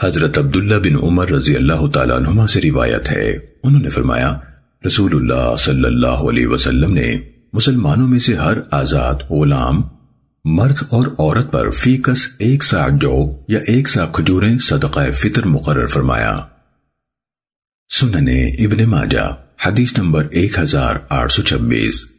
حضرت عبداللہ بن عمر رضی اللہ تعالیٰ عنہما سے روایت ہے۔ انہوں نے فرمایا، رسول اللہ صلی اللہ علیہ وسلم نے مسلمانوں میں سے ہر آزاد، غلام، مرد اور عورت پر فیکس ایک سا جو یا ایک سا کھجوریں صدقہ فطر مقرر فرمایا۔ سننے ابن ماجہ، حدیث نمبر ایک ہزار آٹھ سو چھبیس۔